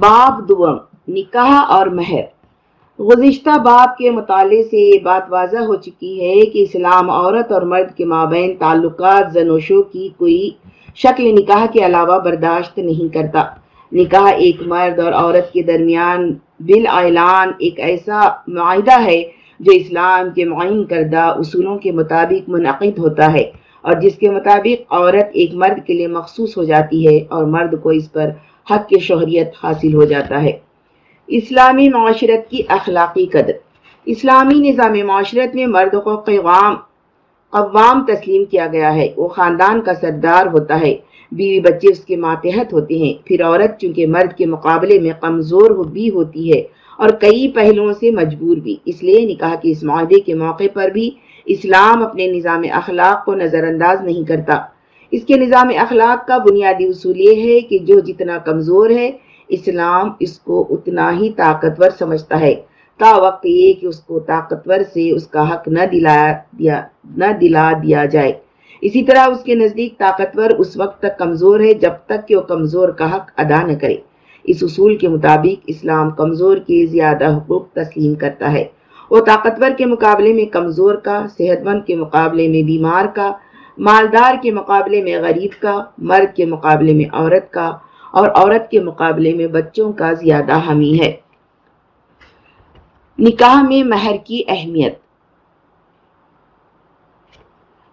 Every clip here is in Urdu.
باب دوم، نکاح اور مہر۔ گزشتہ باب کے مطالعے سے یہ بات واضح ہو چکی ہے کہ اسلام عورت اور مرد کے مابین تعلقات زنوشوں کی کوئی شکل نکاح کے علاوہ برداشت نہیں کرتا۔ نکاح ایک مرد اور عورت کے درمیان بالاعلان ایک ایسا معاہدہ ہے جو اسلام کے معین کردہ اصولوں کے مطابق منعقد ہوتا ہے اور جس کے مطابق عورت ایک مرد کے لیے مخصوص ہو جاتی ہے اور مرد کو اس پر حق کے شہریت حاصل ہو جاتا ہے۔ اسلامی معاشرت کی اخلاقی قدر۔ اسلامی نظام معاشرت میں مرد کو قوام قوام تسلیم کیا گیا ہے۔ وہ خاندان کا سردار ہوتا ہے۔ بیوی بچے اس کے ماتحت ہوتے ہیں۔ پھر عورت چونکہ مرد کے مقابلے میں کمزور بھی ہوتی ہے اور کئی پہلوؤں سے مجبور بھی۔ اس لیے نکاح کے اس معاہدے کے موقع پر بھی اسلام اپنے نظام اخلاق کو نظر انداز نہیں کرتا۔ اس کے نظام اخلاق کا بنیادی اصول یہ ہے کہ جو جتنا کمزور ہے، اسلام اس کو اتنا ہی طاقتور سمجھتا ہے۔ تا وقت یہ کہ اس کو طاقتور سے اس کا حق نہ دلا دیا، نہ دلا دیا جائے۔ اسی طرح اس کے نزدیک طاقتور اس وقت تک کمزور ہے جب تک کہ وہ کمزور کا حق ادا نہ کرے۔ اس اصول کے مطابق اسلام کمزور کے زیادہ حقوق تسلیم کرتا ہے۔ وہ طاقتور کے مقابلے میں کمزور کا، صحت مند کے مقابلے میں بیمار کا مالدار کے مقابلے میں غریب کا، مرد کے مقابلے میں عورت کا، اور عورت کے مقابلے میں بچوں کا زیادہ حمی ہے۔ نکاح میں مہر کی اہمیت۔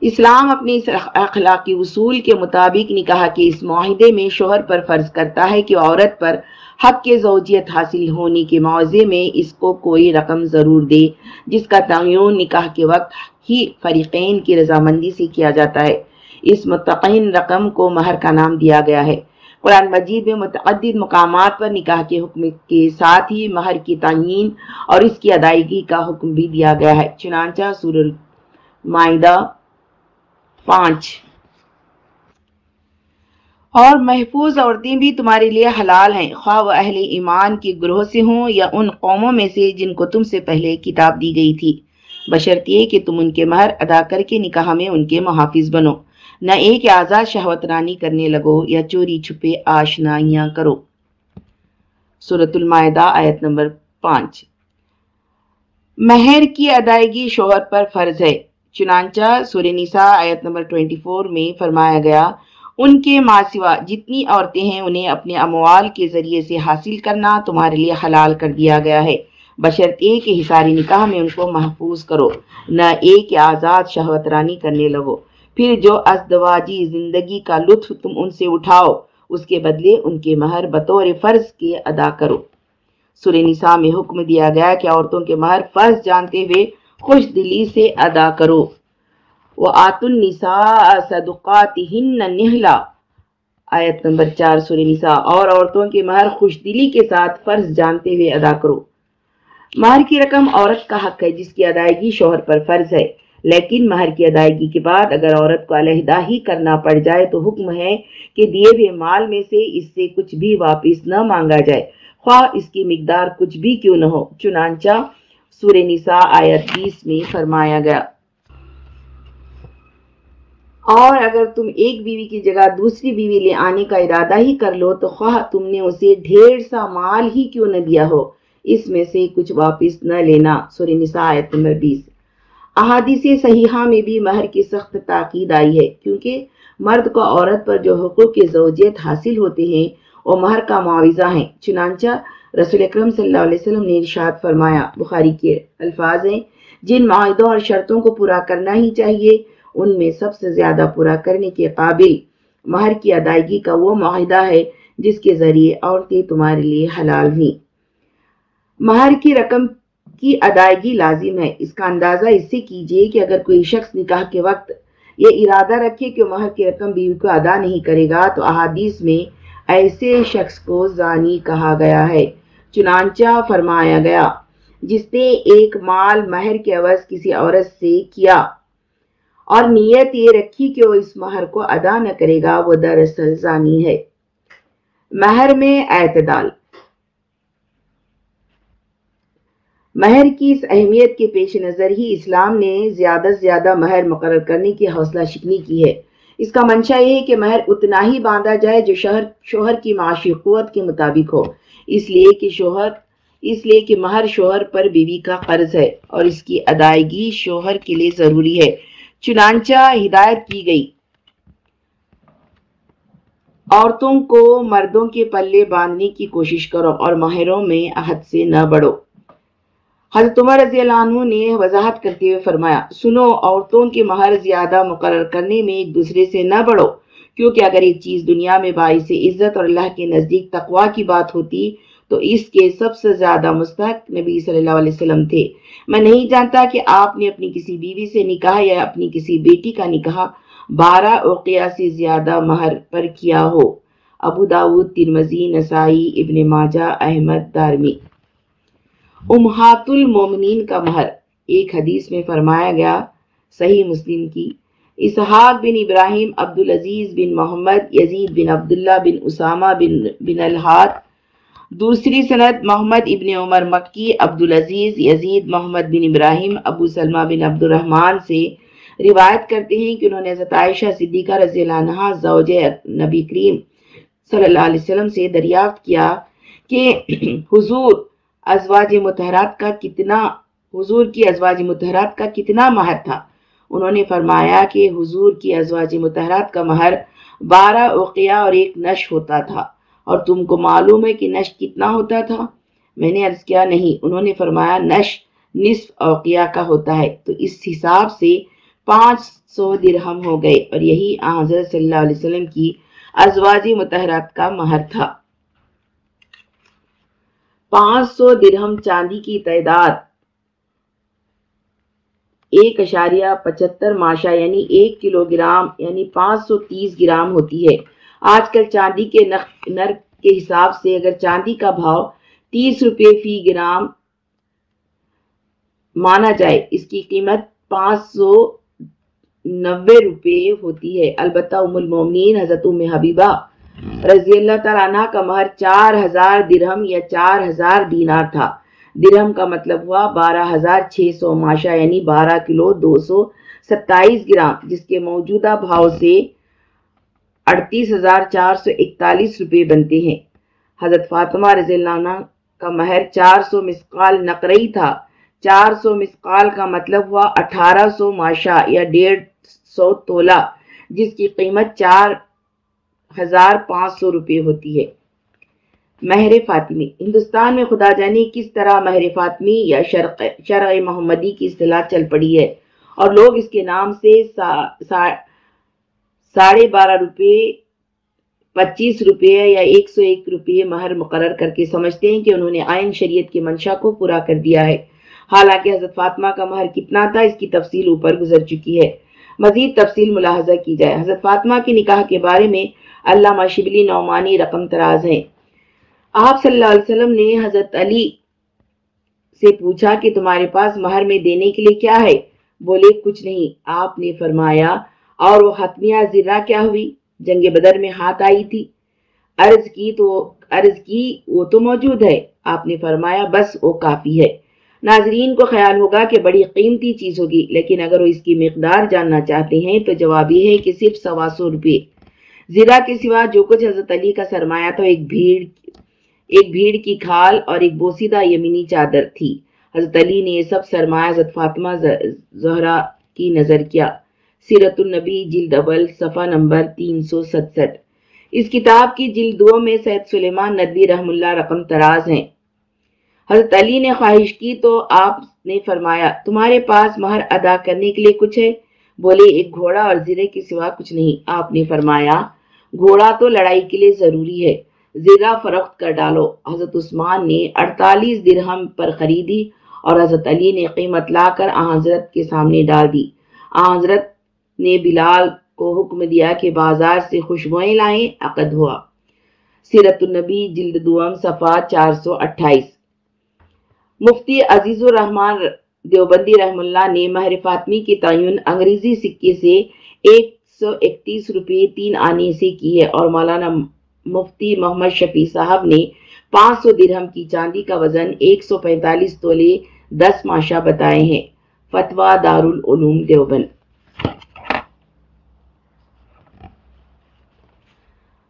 اسلام اپنی اس اخلاقی اصول کے مطابق نکاح کے اس معاہدے میں شوہر پر فرض کرتا ہے کہ عورت پر حق کے زوجیت حاصل ہونے کے معاوضے میں اس کو کوئی رقم ضرور دے، جس کا تعین نکاح کے وقت ہی فریقین کی رضامندی سے کیا جاتا ہے۔ اس متقین رقم کو مہر کا نام دیا گیا ہے۔ قرآن مجید میں متعدد مقامات پر نکاح کے حکم کے ساتھ ہی مہر کی تعین اور اس کی ادائیگی کا حکم بھی دیا گیا ہے۔ چنانچہ سور المائدہ پانچ۔ اور محفوظ عورتیں بھی تمہارے لیے حلال ہیں۔ خواہ وہ اہل ایمان کی گروہ سے ہوں یا ان قوموں میں سے جن کو تم سے پہلے کتاب دی گئی تھی۔ بشرط یہ کہ تم ان کے مہر ادا کر کے نکاح میں ان کے محافظ بنو۔ نہ ایک آزاد شہوت رانی کرنے لگو یا چوری چھپے آشنائیاں کرو۔ سورت المائدہ، آیت نمبر پانچ۔ مہر کی ادائیگی شوہر پر فرض ہے۔ چنانچہ سور نساء آیت نمبر 24 میں فرمایا گیا، ان کے ماں سوا جتنی عورتیں ہیں، انہیں اپنے اموال کے ذریعے سے حاصل کرنا تمہارے لیے حلال کر دیا گیا ہے۔ بشرط ایک حساری نکاح میں ان کو محفوظ کرو، نہ ایک آزاد شہوت رانی کرنے لگو۔ پھر جو ازدواجی زندگی کا لطف تم ان سے اٹھاؤ، اس کے بدلے ان کے مہر بطور فرض کے ادا کرو۔ سور نساء میں حکم دیا گیا کہ عورتوں کے مہر فرض جانتے ہوئے خوش دلی سے ادا کرو۔ وہ آت النساء صدقاتہن نہلا آیت نمبر چار، سورہ نساء۔ اور عورتوں کے مہر خوش دلی کے ساتھ فرض جانتے ہوئے ادا کرو۔ مہر کی رقم عورت کا حق ہے، جس کی ادائیگی شوہر پر فرض ہے۔ لیکن مہر کی ادائیگی کے بعد اگر عورت کو علیحدہ ہی کرنا پڑ جائے تو حکم ہے کہ دیے ہوئے مال میں سے اس سے کچھ بھی واپس نہ مانگا جائے۔ خواہ اس کی مقدار کچھ بھی کیوں نہ ہو، چنانچہ سور نساء آیت بیس میں فرمایا گیا۔ اور اگر تم ایک بیوی کی جگہ دوسری بیوی لے آنے کا ارادہ ہی کر لو تو خواہ تم نے اسے ڈھیر سا مال ہی کیوں نہ دیا ہو، اس میں سے کچھ واپس نہ لینا۔ سور نساء آیت نمبر بیس۔ احادیث صحیحہ میں بھی مہر کی سخت تاکید آئی ہے، کیونکہ مرد کو عورت پر جو حقوق کے زوجیت حاصل ہوتے ہیں، وہ مہر کا معاوضہ ہیں۔ چنانچہ رسول اکرم صلی اللہ علیہ وسلم نے ارشاد فرمایا، بخاری کے الفاظ ہیں، جن معاہدوں اور شرطوں کو پورا کرنا ہی چاہیے، ان میں سب سے زیادہ پورا کرنے کے قابل مہر کی ادائیگی کا وہ معاہدہ ہے جس کے ذریعے عورتیں تمہارے لیے حلال ہوئیں مہر کی رقم کی ادائیگی لازم ہے۔ اس کا اندازہ اس سے کیجیے کہ اگر کوئی شخص نکاح کے وقت یہ ارادہ رکھے کہ مہر کی رقم بیوی کو ادا نہیں کرے گا، تو احادیث میں ایسے شخص کو زانی کہا گیا ہے۔ چنانچہ فرمایا گیا، جس نے ایک مال مہر کے عوض کسی عورت سے کیا۔ اور نیت یہ رکھی کہ وہ اس مہر کو ادا نہ کرے گا، وہ دراصل زانی ہے۔ مہر میں اعتدال۔ مہر کی اس اہمیت کے پیش نظر ہی اسلام نے زیادہ سے زیادہ مہر مقرر کرنے کی حوصلہ شکنی کی ہے۔ اس کا منشا یہ ہے کہ مہر اتنا ہی باندھا جائے جو شوہر شوہر کی معاشی قوت کے مطابق ہو۔ اس لیے کہ شوہر اس لیے کہ مہر شوہر پر بیوی کا قرض ہے اور اس کی ادائیگی شوہر کے لیے ضروری ہے۔ چنانچہ ہدایت کی گئی۔ عورتوں کو مردوں کے پلے باندھنے کی کوشش کرو اور مہروں میں عہد سے نہ بڑھو۔ حضرت عمر رضی اللہ عنہ نے وضاحت کرتے ہوئے فرمایا، سنو، عورتوں کے مہر زیادہ مقرر کرنے میں ایک دوسرے سے نہ بڑھو، کیونکہ اگر ایک چیز دنیا میں باعث عزت اور اللہ کے نزدیک تقوا کی بات ہوتی، تو اس کے سب سے زیادہ مستحق نبی صلی اللہ علیہ وسلم تھے۔ میں نہیں جانتا کہ آپ نے اپنی کسی بیوی سے نکاح یا اپنی کسی بیٹی کا نکاح بارہ اوقیہ سے زیادہ مہر پر کیا ہو۔ ابو داود ترمزی نسائی، ابن ماجہ، احمد، دارمی۔ امہات المومنین کا مہر۔ ایک حدیث میں فرمایا گیا، صحیح مسلم کی، اسحاق بن ابراہیم عبدالعزیز بن محمد یزید بن عبداللہ بن اسامہ بن بن الحاد دوسری سند محمد ابن عمر مکی عبدالعزیز یزید محمد بن ابراہیم ابو سلمہ بن عبد الرحمن سے روایت کرتے ہیں کہ انہوں نے حضرت عائشہ صدیقہ رضی اللہ عنہ زوج نبی کریم صلی اللہ علیہ وسلم سے دریافت کیا کہ حضور ازواج متحرات کا کتنا، حضور کی ازواج متحرات کا کتنا مہر تھا۔ انہوں نے فرمایا کہ حضور کی ازواج متحرات کا مہر بارہ اوقیہ اور ایک نش ہوتا تھا۔ اور تم کو معلوم ہے کہ نش کتنا ہوتا تھا؟ میں نے عرض کیا، نہیں۔ انہوں نے فرمایا، نش نصف اوقیہ کا ہوتا ہے۔ تو اس حساب سے پانچ سو درہم ہو گئے۔ اور یہی حضرت صلی اللہ علیہ وسلم کی ازواج متحرات کا مہر تھا۔ پانچ سو درہم چاندی کی تعداد۔ ایک اشاریہ پچہتر ماشا یعنی ایک کلو گرام یعنی پانچ سو تیس گرام ہوتی ہے۔ آج کل چاندی کے نر کے حساب سے اگر چاندی کا بھاؤ تیس روپے فی گرام مانا جائے، اس کی قیمت پانچ سو نوے روپے ہوتی ہے۔ البتہ ام المومنین حضرت ام حبیبہ رضی اللہ تعالیٰ عنہ کا مہر چار ہزار درہم یا چار ہزار دینار تھا۔ درہم کا مطلب ہوا بارہ ہزار چھ سو ماشا یعنی بارہ کلو دو سو ستائیس گرام، جس کے موجودہ بھاؤ سے اڑتیس ہزار چار سو اکتالیس روپے بنتے ہیں۔ حضرت فاطمہ رضی اللہ عنہ کا مہر چار سو مسقال نقرئی تھا۔ چار سو مسقال کا مطلب ہوا اٹھارہ سو ماشا یا ڈیڑھ سو تولہ، جس کی قیمت چار ہزار پانچ سو روپے ہوتی ہے۔ مہر فاطمی، ہندوستان میں خدا جانے کس طرح مہر فاطمی یا شرق، شرع محمدی کی اصطلاح چل پڑی ہے اور لوگ اس کے نام سے ساڑھے بارہ روپے، پچیس روپے یا ایک سو ایک روپے مہر مقرر کر کے سمجھتے ہیں کہ انہوں نے آئین شریعت کی منشا کو پورا کر دیا ہے۔ حالانکہ حضرت فاطمہ کا مہر کتنا تھا، اس کی تفصیل اوپر گزر چکی ہے۔ مزید تفصیل ملاحظہ کی جائے۔ حضرت فاطمہ کی نکاح کے بارے میں علامہ شبلی نعمانی رقم تراز ہیں۔ آپ صلی اللہ علیہ وسلم نے حضرت علی سے پوچھا کہ تمہارے پاس مہر میں دینے کے لیے کیا ہے؟ بولے، کچھ نہیں۔ آپ نے فرمایا، اور وہ حتمیہ ذرہ کیا ہوئی؟ جنگ بدر میں ہاتھ آئی تھی۔ عرض کی تو، عرض کی، وہ تو موجود ہے۔ آپ نے فرمایا، بس، وہ کافی ہے۔ ناظرین کو خیال ہوگا کہ بڑی قیمتی چیز ہوگی، لیکن اگر وہ اس کی مقدار جاننا چاہتے ہیں تو جواب یہ ہے کہ صرف سوا سو روپے۔ زیرہ کے سوا جو کچھ حضرت علی کا سرمایہ تھا، ایک بھیڑ ایک بھیڑ کی کھال اور ایک بوسیدہ یمینی چادر تھی۔ حضرت علی نے یہ سب سرمایہ حضرت فاطمہ زہرا کی نظر کیا۔ سیرت النبی، جلد اول، صفحہ نمبر تین سو ستسٹھ۔ اس کتاب کی جلد دو میں سید سلیمان ندوی رحم اللہ رقم تراز ہیں۔ حضرت علی نے خواہش کی تو آپ نے فرمایا، تمہارے پاس مہر ادا کرنے کے لیے کچھ ہے؟ بولے، ایک گھوڑا اور زیرے کے سوا کچھ نہیں۔ آپ نے فرمایا گھوڑا تو لڑائی کے لیے ضروری ہے۔ زیرہ فروخت کر ڈالو۔ حضرت عثمان نے اڑتالیس درہم پر خریدی اور حضرت علی نے قیمت لا کر حضرت کے سامنے ڈال دی۔ حضرت نے بلال کو حکم دیا کہ بازار سے خوشبوئیں لائیں۔ عقد ہوا۔ سیرت النبی جلد دوم صفحہ چار سو اٹھائیس۔ مفتی عزیز الرحمن دیوبندی رحم اللہ نے مہر فاطمی کی تعین انگریزی سکے سے ایک سو اکتیس روپے تین آنے سے کی ہے اور مولانا مفتی محمد شفیع صاحب نے پانچ سو درہم کی چاندی کا وزن ایک سو پینتالیس تولے دس ماشا بتائے ہیں۔ فتوہ دارالعلوم دیوبند۔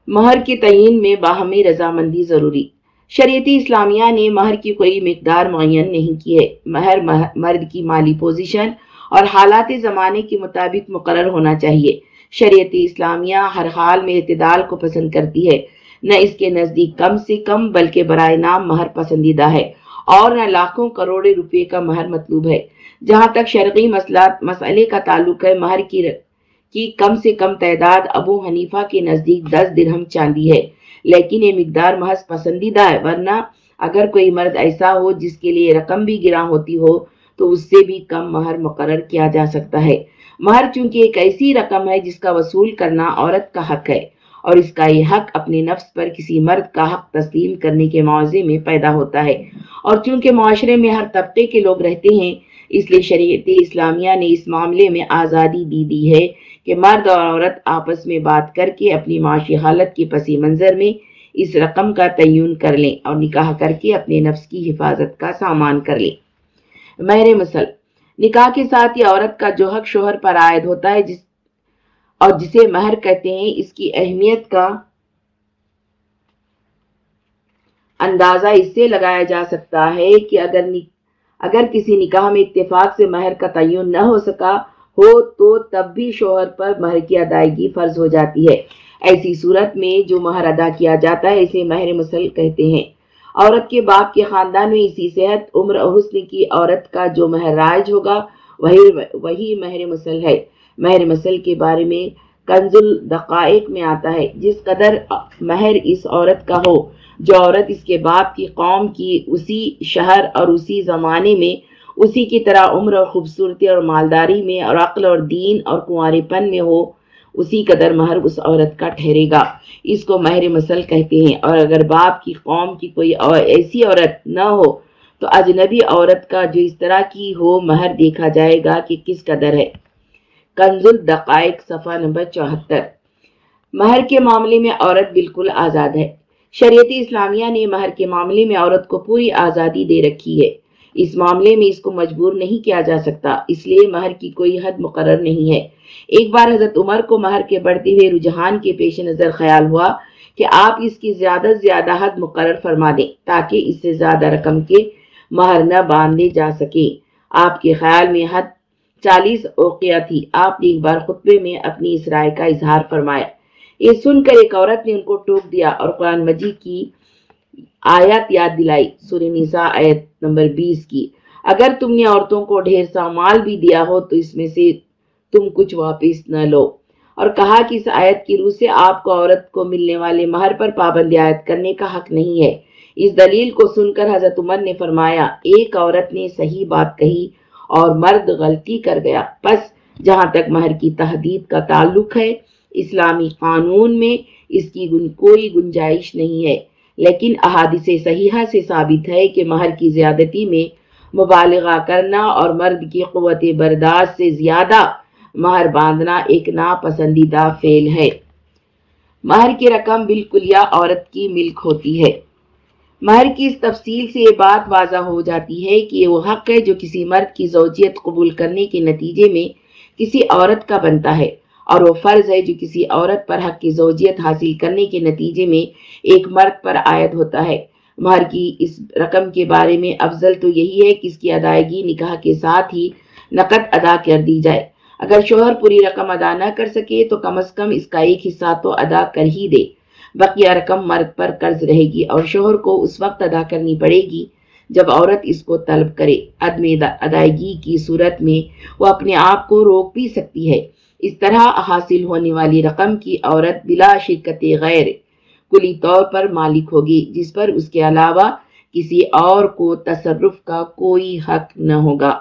مہر کے تعین میں باہمی رضامندی ضروری۔ شریعتی اسلامیہ نے مہر کی کوئی مقدار معین نہیں کی ہے۔ مہر مرد کی مالی پوزیشن اور حالات زمانے کے مطابق مقرر ہونا چاہیے۔ شریعتی اسلامیہ ہر حال میں اعتدال کو پسند کرتی ہے۔ نہ اس کے نزدیک کم سے کم، بلکہ برائے نام مہر پسندیدہ ہے اور نہ لاکھوں کروڑے روپے کا مہر مطلوب ہے۔ جہاں تک شرقی مسئلے کا تعلق ہے، مہر کی کم سے کم تعداد ابو حنیفہ کے نزدیک دس درہم چاندی ہے۔ لیکن یہ مقدار محض پسندیدہ ہے، ورنہ اگر کوئی مرد ایسا ہو جس کے لیے رقم بھی گراں ہوتی ہو، تو اس سے بھی کم مہر مقرر کیا جا سکتا ہے۔ مہر چونکہ ایک ایسی رقم ہے جس کا وصول کرنا عورت کا حق ہے اور اس کا یہ حق اپنے نفس پر کسی مرد کا حق تسلیم کرنے کے معاوضے میں پیدا ہوتا ہے۔ اور چونکہ معاشرے میں ہر طبقے کے لوگ رہتے ہیں، اس لیے شریعت اسلامیہ نے اس معاملے میں آزادی دی دی ہے کہ مرد اور عورت آپس میں بات کر کے اپنی معاشی حالت کے پسی منظر میں اس رقم کا تعین کر لیں اور نکاح کر کے اپنے نفس کی حفاظت کا سامان کر لیں۔ مہر مسل نکاح کے ساتھ یہ عورت کا جو حق شوہر پر عائد ہوتا ہے، جس اور جسے مہر کہتے ہیں، اس کی اہمیت کا اندازہ اس سے لگایا جا سکتا ہے کہ اگر اگر کسی نکاح میں اتفاق سے مہر کا تعین نہ ہو سکا ہو تو تب بھی شوہر پر مہر کی ادائیگی فرض ہو جاتی ہے۔ ایسی صورت میں جو مہر ادا کیا جاتا ہے، اسے مہر مسل کہتے ہیں۔ عورت کے باپ کے خاندان میں اسی صحت، عمر اور حسن کی عورت کا جو مہر رائج ہوگا، وہی وہی مہر مسل ہے۔ مہر مسل کے بارے میں کنز الدقائق میں آتا ہے۔ جس قدر مہر اس عورت کا ہو، جو عورت اس کے باپ کی قوم کی اسی شہر اور اسی زمانے میں اسی کی طرح عمر اور خوبصورتی اور مالداری میں اور عقل اور دین اور کنوارے پن میں ہو اسی قدر مہر اس عورت کا ٹھہرے گا۔ اس کو مہر مسل کہتے ہیں۔ اور اگر باپ کی قوم کی کوئی ایسی عورت نہ ہو، تو اجنبی عورت کا جو اس طرح کی ہو مہر دیکھا جائے گا کہ کس قدر ہے۔ کنز الدقائق، صفحہ نمبر چوہتر۔ مہر کے معاملے میں عورت بالکل آزاد ہے۔ شریعتی اسلامیہ نے مہر کے معاملے میں عورت کو پوری آزادی دے رکھی ہے۔ اس معاملے میں اس کو مجبور نہیں کیا جا سکتا، اس لیے مہر کی کوئی حد مقرر نہیں ہے۔ ایک بار حضرت عمر کو مہر کے بڑھتے ہوئے رجحان کے پیش نظر خیال ہوا کہ آپ اس کی زیادہ زیادہ حد مقرر فرما دیں تاکہ اس سے زیادہ رقم کے مہر نہ باندھے جا سکے۔ آپ کے خیال میں حد چالیس اوقیہ تھی۔ آپ نے ایک بار خطبے میں اپنی اس رائے کا اظہار فرمایا۔ یہ سن کر ایک عورت نے ان کو ٹوک دیا اور قرآن مجید کی آیت یاد دلائی، سورہ نساء آیت نمبر بیس کی۔ اگر تم نے عورتوں کو ڈھیر سا مال بھی دیا ہو تو اس میں سے تم کچھ واپس نہ لو۔ اور کہا کہ اس آیت کی روح سے آپ کو عورت کو ملنے والے مہر پر پابندی آیت کرنے کا حق نہیں ہے۔ اس دلیل کو سن کر حضرت عمر نے فرمایا، ایک عورت نے صحیح بات کہی اور مرد غلطی کر گیا۔ پس جہاں تک مہر کی تحدید کا تعلق ہے، اسلامی قانون میں اس کی کوئی گنجائش نہیں ہے۔ لیکن احادث صحیحہ سے ثابت ہے کہ مہر کی زیادتی میں مبالغہ کرنا اور مرد کی قوت برداشت سے زیادہ مہر باندھنا ایک ناپسندیدہ فعل ہے۔ مہر کی رقم بالکل یا عورت کی ملک ہوتی ہے۔ مہر کی اس تفصیل سے یہ بات واضح ہو جاتی ہے کہ وہ حق ہے جو کسی مرد کی زوجیت قبول کرنے کے نتیجے میں کسی عورت کا بنتا ہے۔ اور وہ فرض ہے جو کسی عورت پر حق کی زوجیت حاصل کرنے کے نتیجے میں ایک مرد پر عائد ہوتا ہے۔ مہر کی اس رقم کے بارے میں افضل تو یہی ہے کہ اس کی ادائیگی نکاح کے ساتھ ہی نقد ادا کر دی جائے۔ اگر شوہر پوری رقم ادا نہ کر سکے تو کم از کم اس کا ایک حصہ تو ادا کر ہی دے۔ بقیہ رقم مرد پر قرض رہے گی اور شوہر کو اس وقت ادا کرنی پڑے گی جب عورت اس کو طلب کرے۔ عدم ادائیگی کی صورت میں وہ اپنے آپ کو روک بھی سکتی ہے۔ اس طرح حاصل ہونے والی رقم کی عورت بلا شرکت غیر کلی طور پر مالک ہوگی، جس پر اس کے علاوہ کسی اور کو تصرف کا کوئی حق نہ ہوگا۔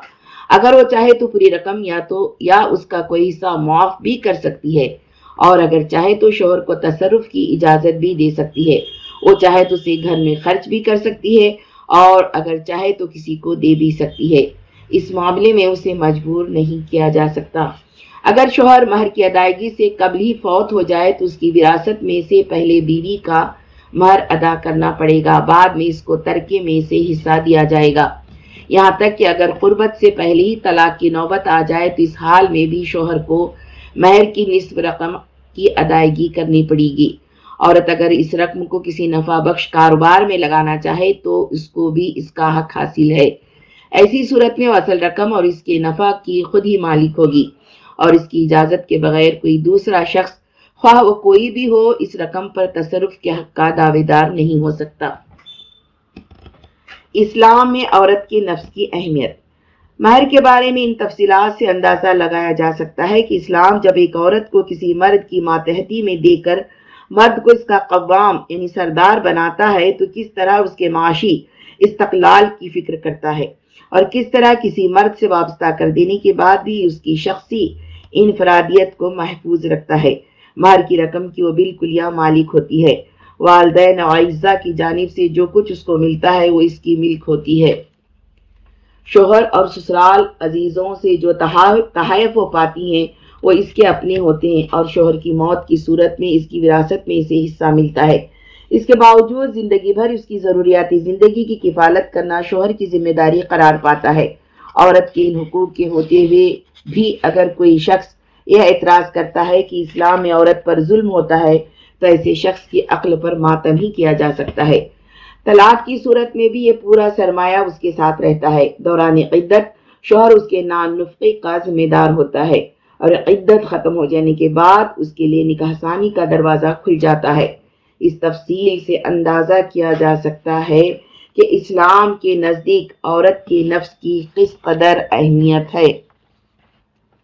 اگر وہ چاہے تو پوری رقم یا تو، یا اس کا کوئی حصہ معاف بھی کر سکتی ہے۔ اور اگر چاہے تو شوہر کو تصرف کی اجازت بھی دے سکتی ہے۔ وہ چاہے تو اسے گھر میں خرچ بھی کر سکتی ہے اور اگر چاہے تو کسی کو دے بھی سکتی ہے۔ اس معاملے میں اسے مجبور نہیں کیا جا سکتا۔ اگر شوہر مہر کی ادائیگی سے قبل ہی فوت ہو جائے تو اس کی وراثت میں سے پہلے بیوی کا مہر ادا کرنا پڑے گا۔ بعد میں اس کو ترکے میں سے حصہ دیا جائے گا۔ یہاں تک کہ اگر قربت سے پہلے ہی طلاق کی نوبت آ جائے تو اس حال میں بھی شوہر کو مہر کی نصف رقم کی ادائیگی کرنی پڑے گی۔ عورت اگر اس رقم کو کسی نفع بخش کاروبار میں لگانا چاہے تو اس کو بھی اس کا حق حاصل ہے۔ ایسی صورت میں وہ اصل رقم اور اس کے نفع کی خود ہی مالک ہوگی اور اس کی اجازت کے بغیر کوئی دوسرا شخص خواہ وہ کوئی بھی ہو، اس رقم پر تصرف کے حق کا دعوے دار نہیں ہو سکتا۔ اسلام میں عورت کے نفس کی اہمیت۔ مہر کے بارے میں ان تفصیلات سے اندازہ لگایا جا سکتا ہے کہ اسلام جب ایک عورت کو کسی مرد کی ماتحتی میں دے کر مرد کو اس کا قوام یعنی سردار بناتا ہے تو کس طرح اس کے معاشی استقلال کی فکر کرتا ہے؟ اور کس طرح کسی مرد سے وابستہ کر دینے کے بعد بھی اس کی شخصی انفرادیت کو محفوظ رکھتا ہے۔ مہر کی رقم کی وہ بالکل یا مالک ہوتی ہے۔ والدین عائزہ کی جانب سے جو کچھ اس کو ملتا ہے وہ اس کی ملک ہوتی ہے۔ شوہر اور سسرال عزیزوں سے جو تحائف وہ پاتی ہیں، وہ اس کے اپنے ہوتے ہیں اور شوہر کی موت کی صورت میں اس کی وراثت میں اسے حصہ ملتا ہے۔ اس کے باوجود زندگی بھر اس کی ضروریات زندگی کی کفالت کرنا شوہر کی ذمہ داری قرار پاتا ہے۔ عورت کے ان حقوق کے ہوتے ہوئے بھی اگر کوئی شخص یہ اعتراض کرتا ہے کہ اسلام میں عورت پر ظلم ہوتا ہے، تو ایسے شخص کی عقل پر ماتم ہی کیا جا سکتا ہے۔ طلاق کی صورت میں بھی یہ پورا سرمایہ اس کے ساتھ رہتا ہے۔ دوران عدت شوہر اس کے نان نفقے کا ذمہ دار ہوتا ہے اور عدت ختم ہو جانے کے بعد اس کے لیے نکاح ثانی کا دروازہ کھل جاتا ہے۔ اس تفصیل سے اندازہ کیا جا سکتا ہے کہ اسلام کے نزدیک عورت کے نفس کی کس قدر اہمیت ہے۔